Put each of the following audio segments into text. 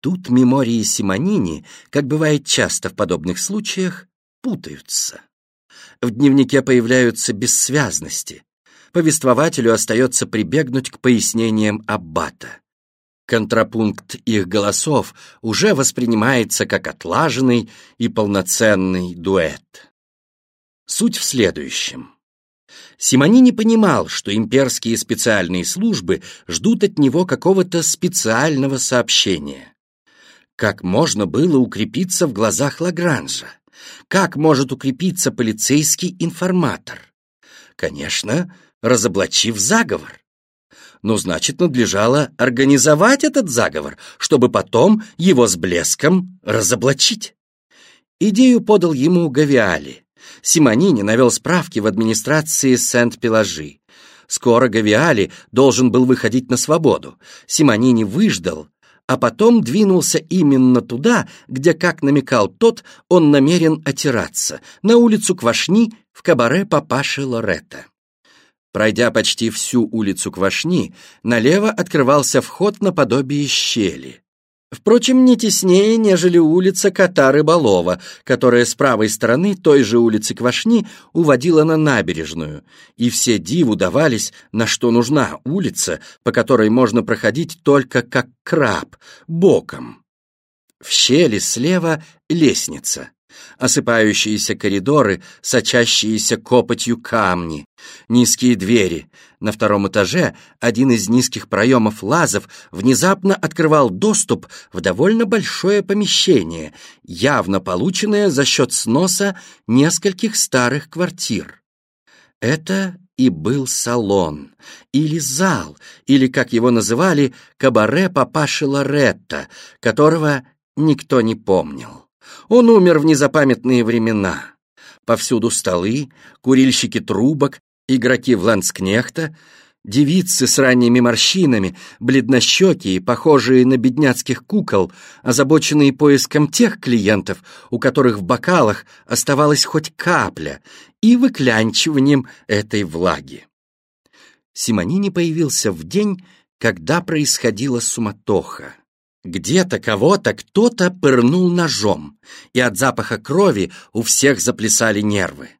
Тут мемории Симонини, как бывает часто в подобных случаях, путаются. В дневнике появляются бессвязности. Повествователю остается прибегнуть к пояснениям Аббата. Контрапункт их голосов уже воспринимается как отлаженный и полноценный дуэт. Суть в следующем. Симонини понимал, что имперские специальные службы ждут от него какого-то специального сообщения. Как можно было укрепиться в глазах Лагранжа? Как может укрепиться полицейский информатор? Конечно, разоблачив заговор. Но значит, надлежало организовать этот заговор, чтобы потом его с блеском разоблачить. Идею подал ему Гавиали. Симонини навел справки в администрации Сент-Пелажи. Скоро Гавиали должен был выходить на свободу. Симонини выждал, а потом двинулся именно туда, где, как намекал тот, он намерен отираться, на улицу Квашни в кабаре папаши Лоретта. Пройдя почти всю улицу Квашни, налево открывался вход наподобие щели. Впрочем, не теснее, нежели улица Кота-Рыболова, которая с правой стороны той же улицы Квашни уводила на набережную, и все диву давались, на что нужна улица, по которой можно проходить только как краб, боком. В щели слева лестница осыпающиеся коридоры, сочащиеся копотью камни, низкие двери. На втором этаже один из низких проемов лазов внезапно открывал доступ в довольно большое помещение, явно полученное за счет сноса нескольких старых квартир. Это и был салон, или зал, или, как его называли, кабаре папаши Лоретта, которого никто не помнил. Он умер в незапамятные времена. Повсюду столы, курильщики трубок, игроки в ланскнехта, девицы с ранними морщинами, бледнощекие, похожие на бедняцких кукол, озабоченные поиском тех клиентов, у которых в бокалах оставалась хоть капля, и выклянчиванием этой влаги. Симонини появился в день, когда происходила суматоха. Где-то кого-то кто-то пырнул ножом, и от запаха крови у всех заплясали нервы.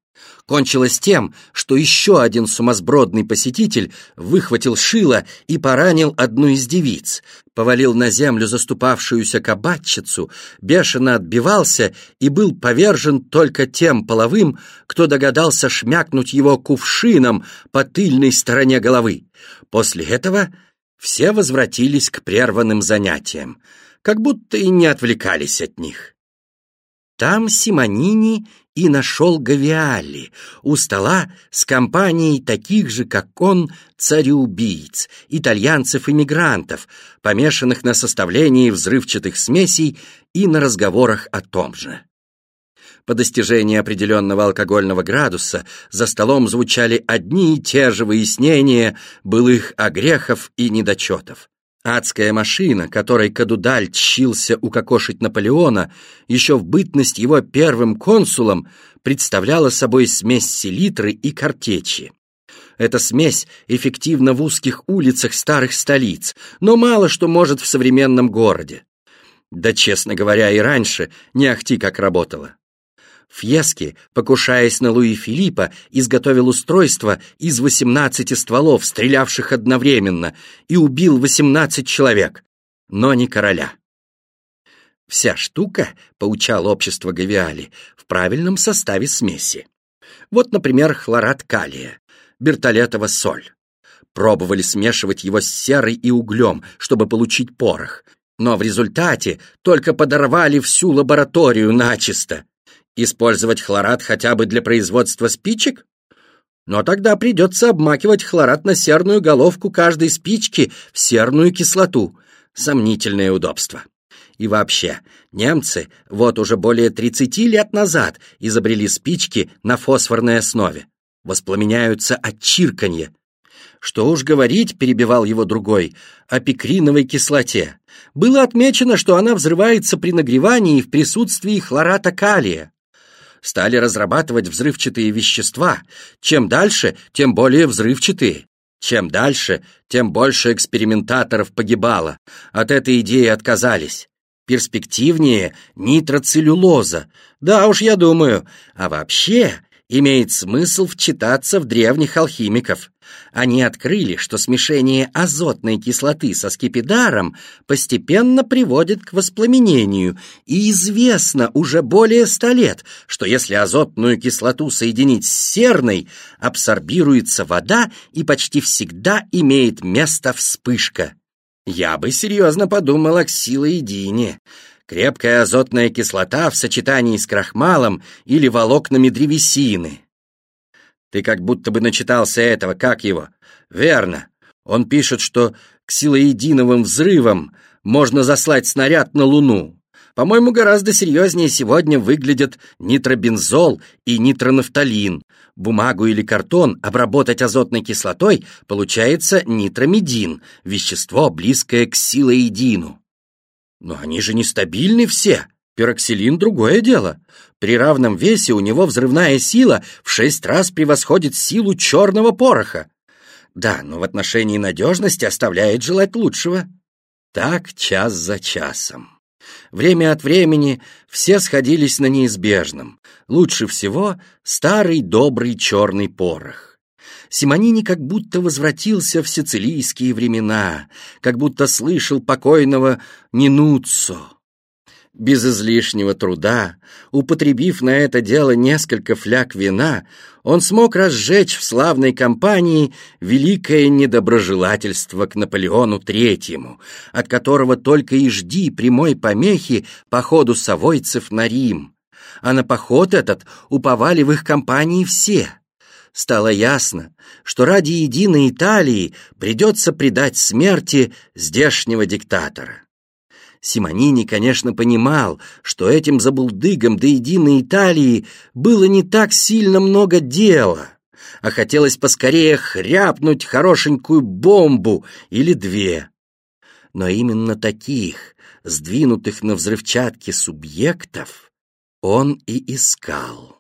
Кончилось тем, что еще один сумасбродный посетитель выхватил шило и поранил одну из девиц, повалил на землю заступавшуюся кабачицу, бешено отбивался и был повержен только тем половым, кто догадался шмякнуть его кувшином по тыльной стороне головы. После этого все возвратились к прерванным занятиям, как будто и не отвлекались от них. Там Симонини и нашел Гавиали у стола с компанией таких же, как он, цареубийц, итальянцев-иммигрантов, помешанных на составлении взрывчатых смесей и на разговорах о том же. По достижении определенного алкогольного градуса за столом звучали одни и те же выяснения былых огрехов и недочетов. Адская машина, которой Кадудаль тщился укокошить Наполеона, еще в бытность его первым консулом, представляла собой смесь селитры и картечи. Эта смесь эффективна в узких улицах старых столиц, но мало что может в современном городе. Да, честно говоря, и раньше не ахти как работала. Фьески, покушаясь на Луи Филиппа, изготовил устройство из 18 стволов, стрелявших одновременно, и убил 18 человек, но не короля. Вся штука, поучал общество Гавиали, в правильном составе смеси. Вот, например, хлорат калия, бертолетова соль. Пробовали смешивать его с серой и углем, чтобы получить порох, но в результате только подорвали всю лабораторию начисто. Использовать хлорат хотя бы для производства спичек? Но тогда придется обмакивать хлорат на серную головку каждой спички в серную кислоту. Сомнительное удобство. И вообще, немцы вот уже более 30 лет назад изобрели спички на фосфорной основе. Воспламеняются от чирканья. Что уж говорить, перебивал его другой, о пикриновой кислоте. Было отмечено, что она взрывается при нагревании в присутствии хлората калия стали разрабатывать взрывчатые вещества. Чем дальше, тем более взрывчатые. Чем дальше, тем больше экспериментаторов погибало. От этой идеи отказались. перспективнее нитроцеллюлоза. Да уж, я думаю. А вообще, имеет смысл вчитаться в древних алхимиков. Они открыли, что смешение азотной кислоты со скипидаром постепенно приводит к воспламенению, и известно уже более ста лет, что если азотную кислоту соединить с серной, абсорбируется вода и почти всегда имеет место вспышка. Я бы серьезно подумал о ксилоидине. Крепкая азотная кислота в сочетании с крахмалом или волокнами древесины. Ты как будто бы начитался этого, как его? Верно. Он пишет, что ксилоидиновым взрывом можно заслать снаряд на Луну. По-моему, гораздо серьезнее сегодня выглядят нитробензол и нитронафталин. Бумагу или картон обработать азотной кислотой получается нитромедин, вещество, близкое к силоидину. Но они же нестабильны все. Пероксилин — другое дело. При равном весе у него взрывная сила в шесть раз превосходит силу черного пороха. Да, но в отношении надежности оставляет желать лучшего. Так час за часом. Время от времени все сходились на неизбежном. Лучше всего старый добрый черный порох. Симонини как будто возвратился в сицилийские времена, как будто слышал покойного Нинуццо без излишнего труда, употребив на это дело несколько фляг вина, он смог разжечь в славной компании великое недоброжелательство к Наполеону Третьему, от которого только и жди прямой помехи по ходу совойцев на Рим. А на поход этот уповали в их компании все. Стало ясно, что ради единой Италии придется предать смерти здешнего диктатора. Симонини, конечно, понимал, что этим забулдыгам до единой Италии было не так сильно много дела, а хотелось поскорее хряпнуть хорошенькую бомбу или две. Но именно таких, сдвинутых на взрывчатке субъектов, он и искал.